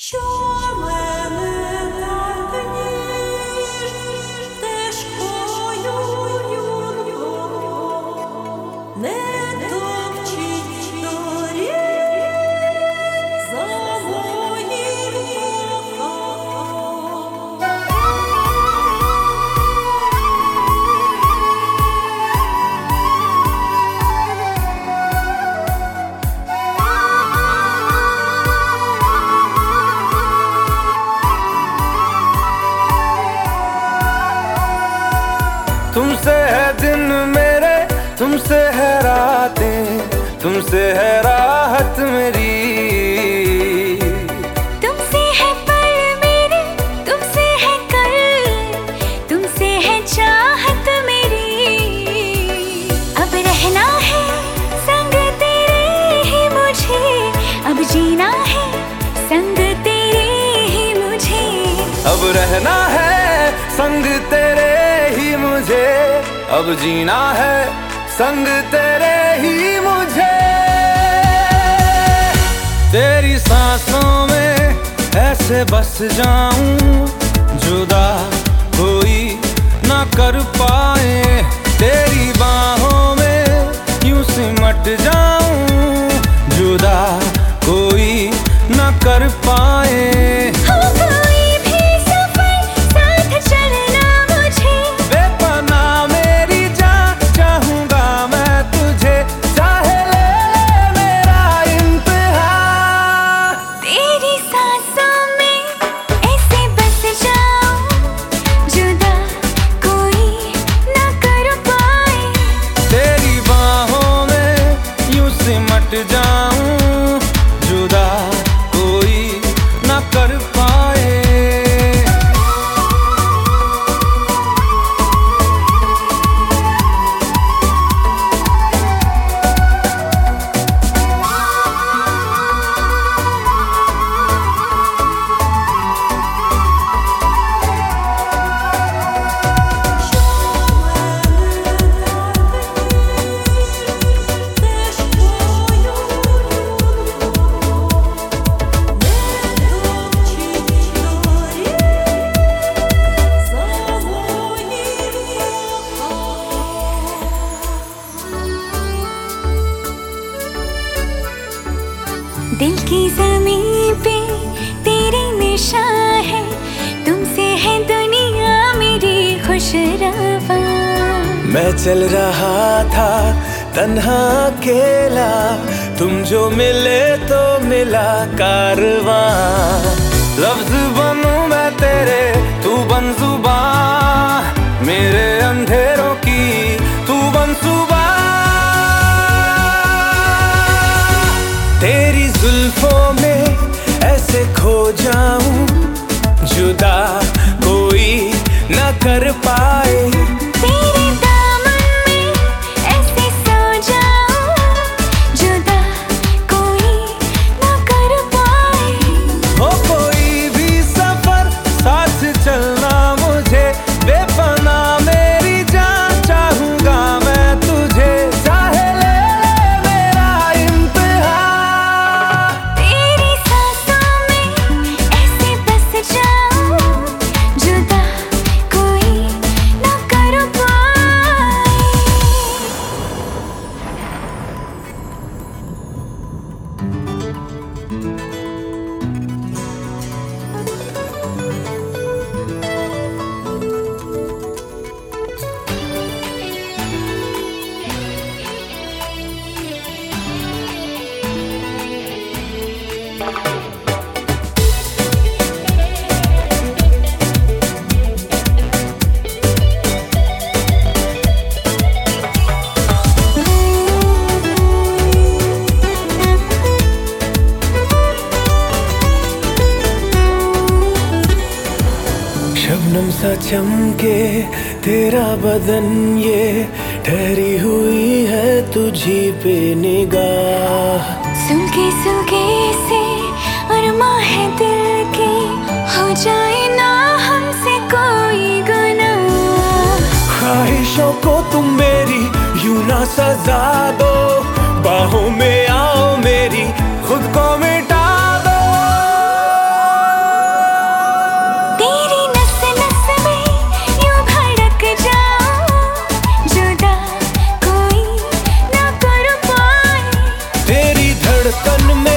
说 तुमसे है दिन मेरे तुमसे है रातें तुमसे है राहत मेरी। तुमसे है पल मेरे तुमसे है कल तुमसे है चाहत मेरी। अब रहना है संग तेरे ही मुझे अब जीना है संग तेरे ही मुझे। अब रहना है संग तेरे अब जीना है, संग तेरे ही मुझे। तेरी सांसों में ऐसे बस जाऊँ, जुदा कोई ना कर पाए। तेरी बाहों में यूँ सिमट जाऊँ दिल की ज़मीन पे तेरी निशा है। तुमसे है दुनिया मेरी खुश रवा। मैं चल रहा था तन्हा अकेला। तुम जो मिले तो मिला कारवा। तेरी जुल्फों में ऐसे खो जाऊँ जुदा कोई न कर पाए। सा चमके तेरा बदन ये ठहरी हुई है तुझी पे निगाह सुलगे सुलगे से अरमा है दिल के हो जाए ना हमसे कोई गुनाह। ख्वाहिशों को तुम मेरी यूँ ना सजा दो बाहों में gönlümü